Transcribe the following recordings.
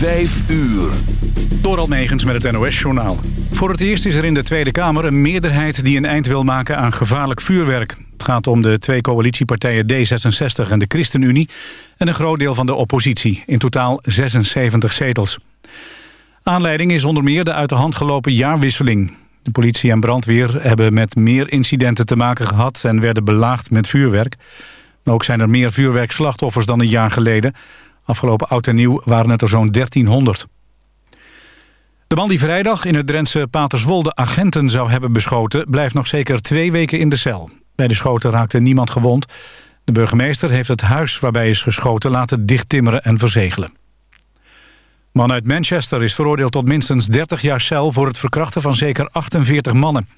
Vijf uur. Door Megens met het NOS-journaal. Voor het eerst is er in de Tweede Kamer een meerderheid die een eind wil maken aan gevaarlijk vuurwerk. Het gaat om de twee coalitiepartijen D66 en de ChristenUnie en een groot deel van de oppositie. In totaal 76 zetels. Aanleiding is onder meer de uit de hand gelopen jaarwisseling. De politie en brandweer hebben met meer incidenten te maken gehad en werden belaagd met vuurwerk. ook zijn er meer vuurwerkslachtoffers dan een jaar geleden. Afgelopen oud en nieuw waren het er zo'n 1300. De man die vrijdag in het Drentse Paterswolde agenten zou hebben beschoten... blijft nog zeker twee weken in de cel. Bij de schoten raakte niemand gewond. De burgemeester heeft het huis waarbij is geschoten laten dichttimmeren en verzegelen. Man uit Manchester is veroordeeld tot minstens 30 jaar cel... voor het verkrachten van zeker 48 mannen.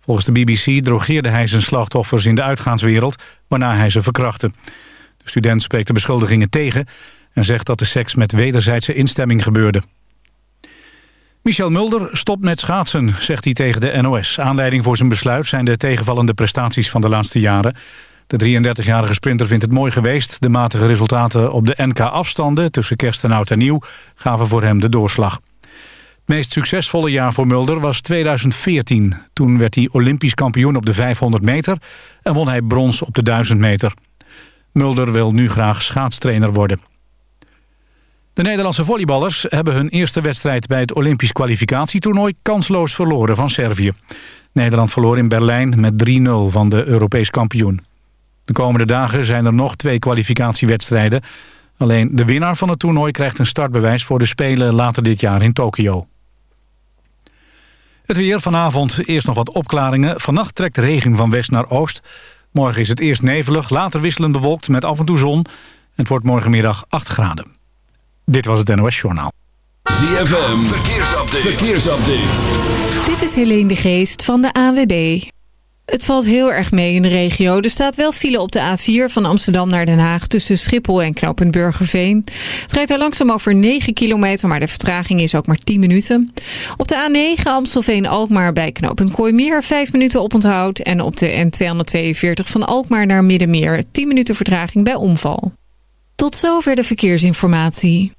Volgens de BBC drogeerde hij zijn slachtoffers in de uitgaanswereld... waarna hij ze verkrachtte. De student spreekt de beschuldigingen tegen... en zegt dat de seks met wederzijdse instemming gebeurde. Michel Mulder stopt met schaatsen, zegt hij tegen de NOS. Aanleiding voor zijn besluit zijn de tegenvallende prestaties van de laatste jaren. De 33-jarige sprinter vindt het mooi geweest. De matige resultaten op de NK-afstanden tussen kerst en oud en nieuw gaven voor hem de doorslag. Het meest succesvolle jaar voor Mulder was 2014. Toen werd hij olympisch kampioen op de 500 meter en won hij brons op de 1000 meter. Mulder wil nu graag schaatstrainer worden. De Nederlandse volleyballers hebben hun eerste wedstrijd bij het Olympisch kwalificatietoernooi kansloos verloren van Servië. Nederland verloor in Berlijn met 3-0 van de Europees kampioen. De komende dagen zijn er nog twee kwalificatiewedstrijden. Alleen de winnaar van het toernooi krijgt een startbewijs voor de Spelen later dit jaar in Tokio. Het weer vanavond eerst nog wat opklaringen. Vannacht trekt regen van west naar oost. Morgen is het eerst nevelig, later wisselend bewolkt met af en toe zon. Het wordt morgenmiddag 8 graden. Dit was het NOS Journaal. ZFM, verkeersupdate. verkeersupdate. Dit is Helene de Geest van de AWB. Het valt heel erg mee in de regio. Er staat wel file op de A4 van Amsterdam naar Den Haag... tussen Schiphol en Knoopend Burgerveen. Het rijdt er langzaam over 9 kilometer... maar de vertraging is ook maar 10 minuten. Op de A9 Amstelveen-Alkmaar bij Knoopend Kooimeer... 5 minuten oponthoud. En op de N242 van Alkmaar naar Middenmeer... 10 minuten vertraging bij omval. Tot zover de verkeersinformatie.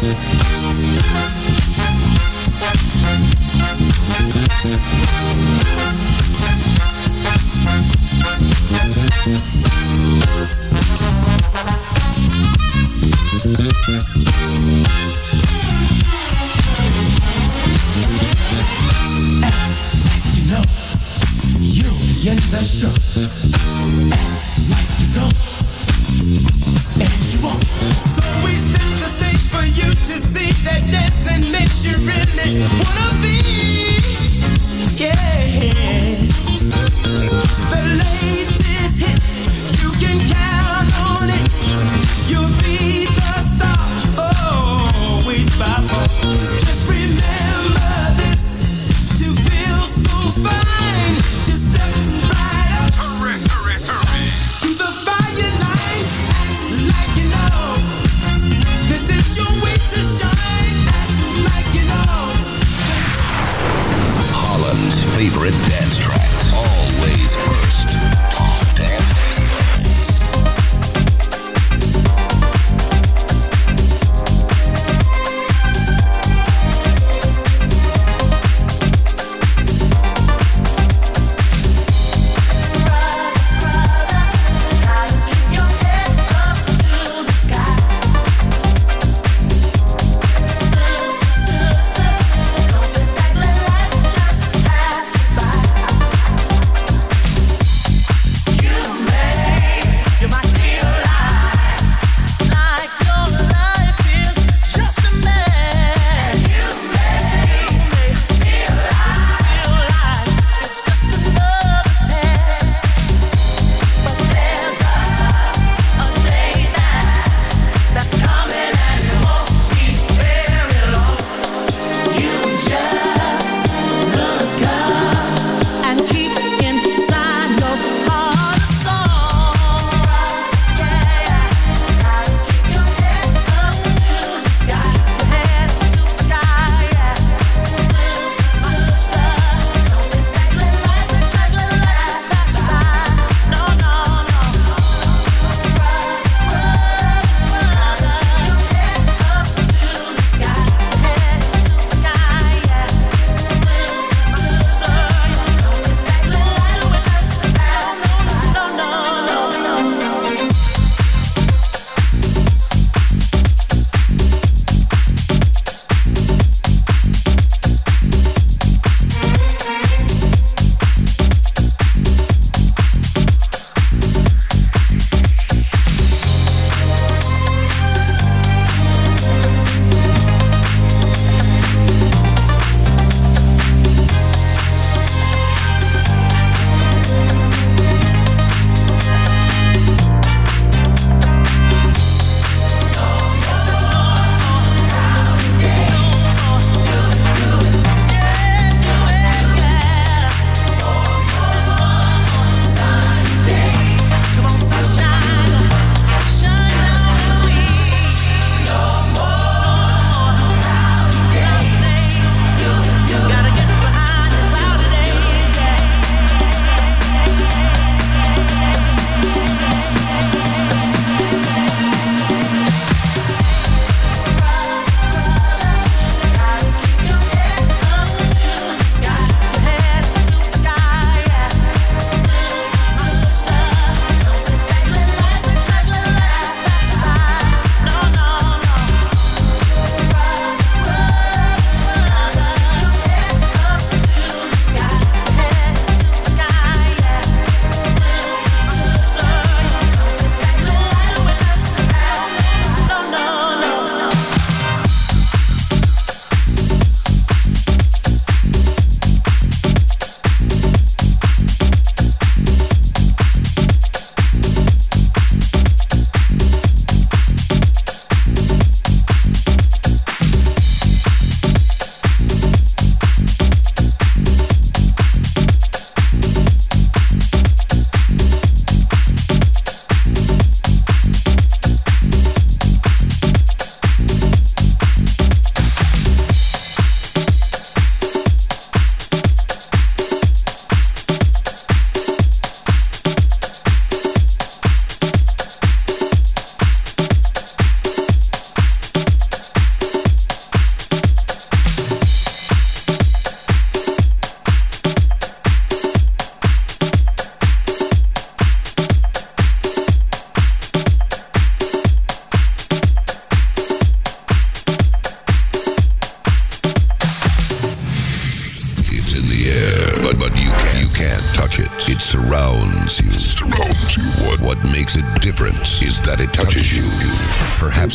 Like you know, you're in the show. Act like you don't. you really wanna be?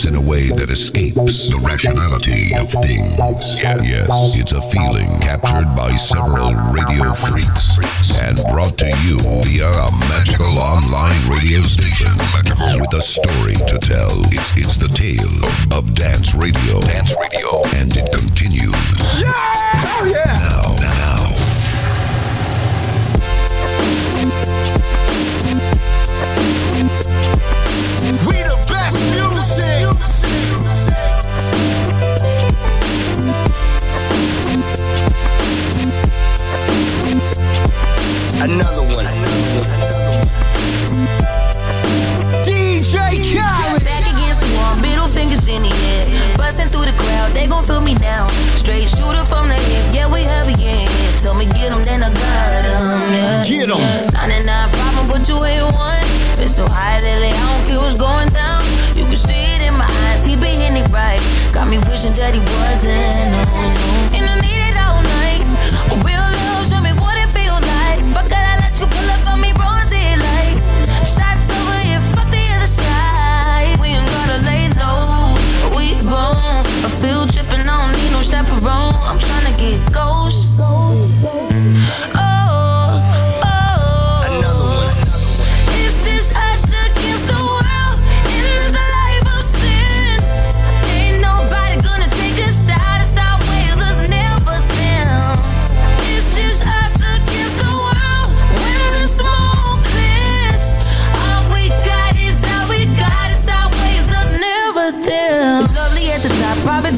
In a way that escapes the rationality of things. Yes, it's a feeling captured by several radio freaks and brought to you via a magical online radio station with a story to tell. It's, it's the tale of dance radio. Dance radio. And it so high lately, I don't care what's going down. You can see it in my eyes, he been hitting it right. Got me wishing that he wasn't. No. And I need it all night. Real love, show me what it feel like. Fuck it, I let you pull up on me, broad daylight. Shots over here, fuck the other side. We ain't gotta lay low, we grown. A field trip and I don't need no chaperone. I'm tryna get ghost.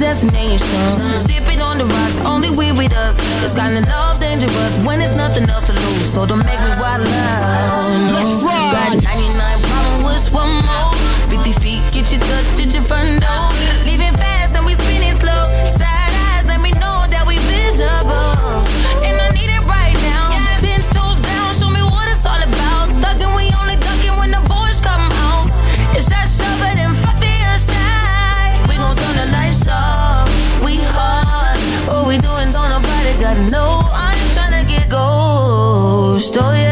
Destination. Sipping on the rocks, only we with us. This kind of love dangerous when there's nothing else to lose. So don't make me wild out. Let's ride. Got 99 problem with one more. 50 feet, get your touch at your front door. Gotta know. I ain't tryna get ghost. Oh yeah.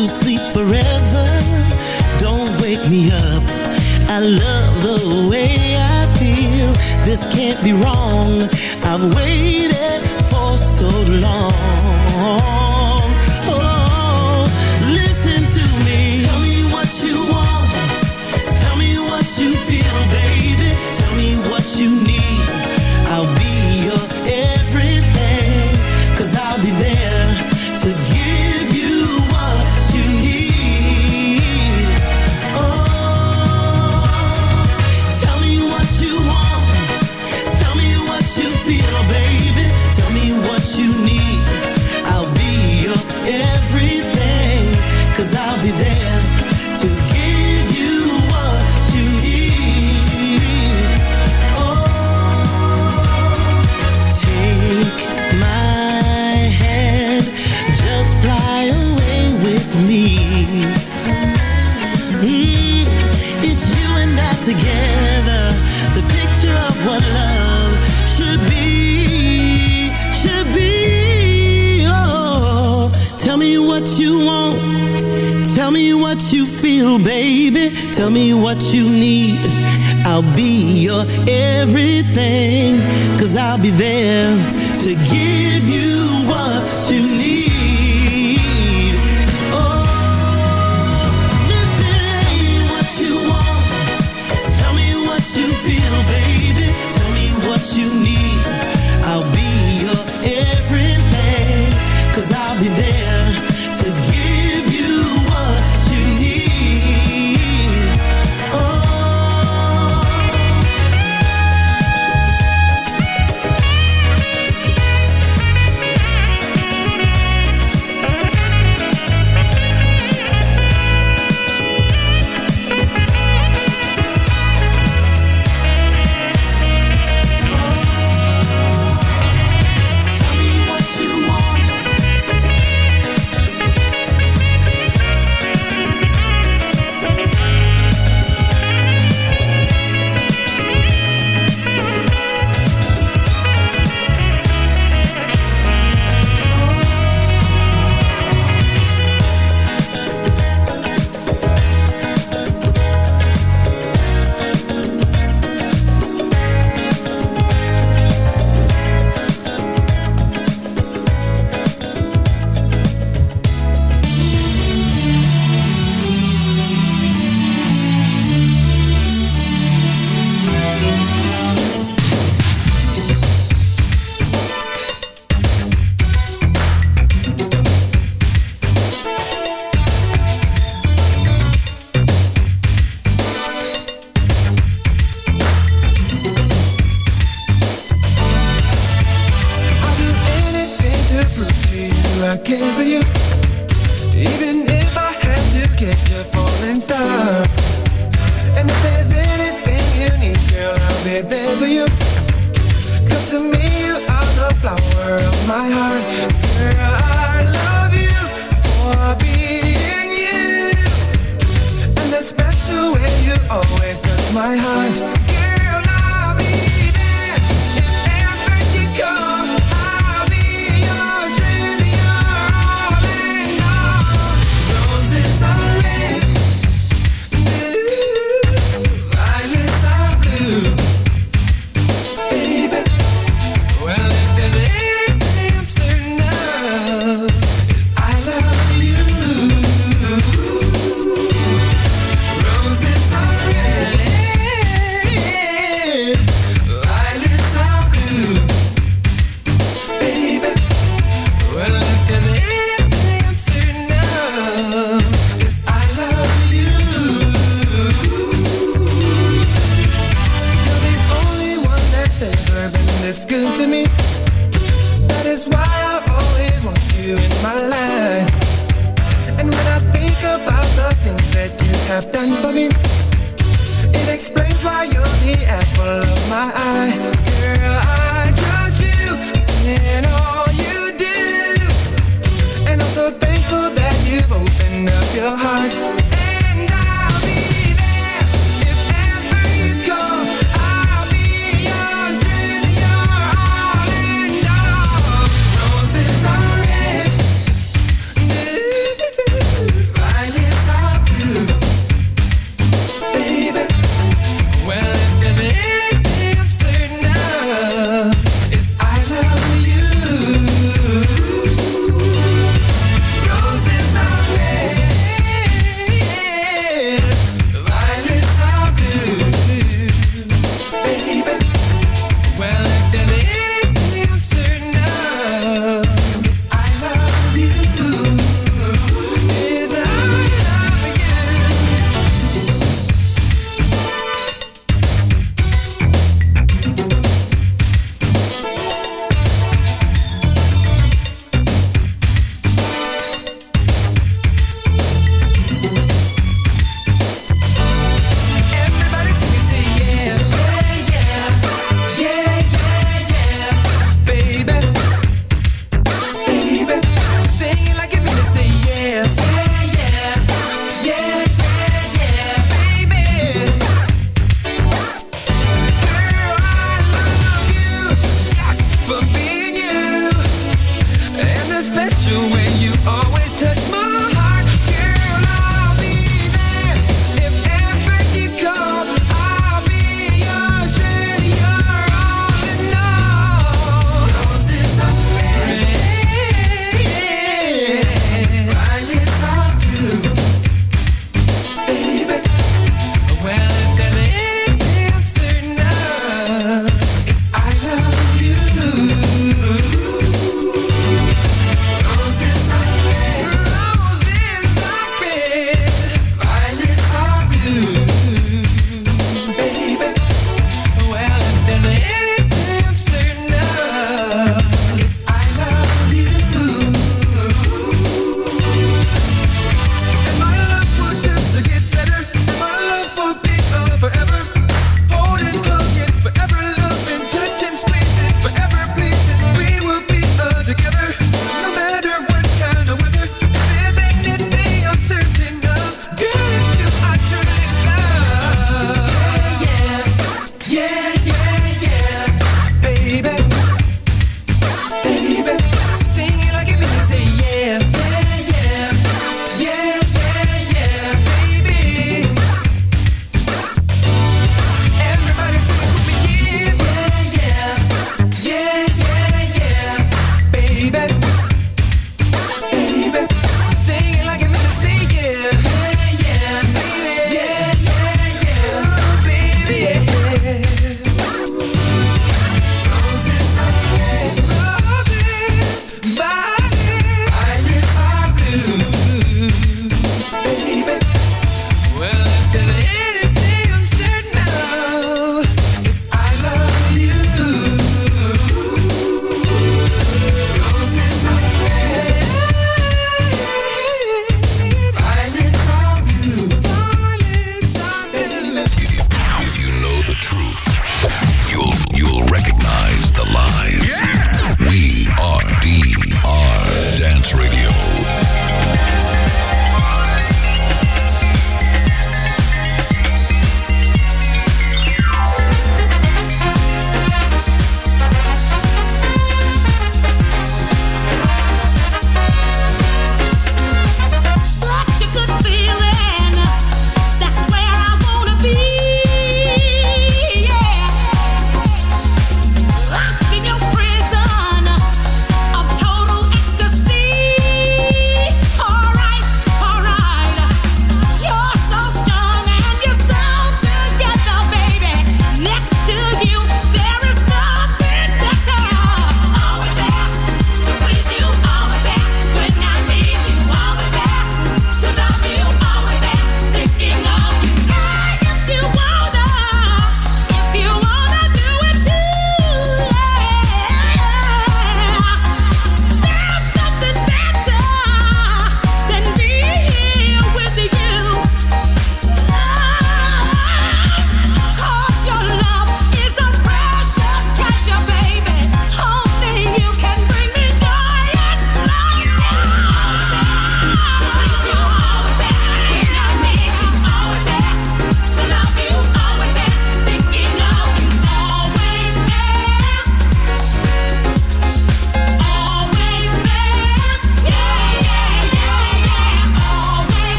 to sleep forever. Don't wake me up. I love the way I feel. This can't be wrong. I've waited for so long. baby. Tell me what you need. I'll be your everything. Cause I'll be there to give you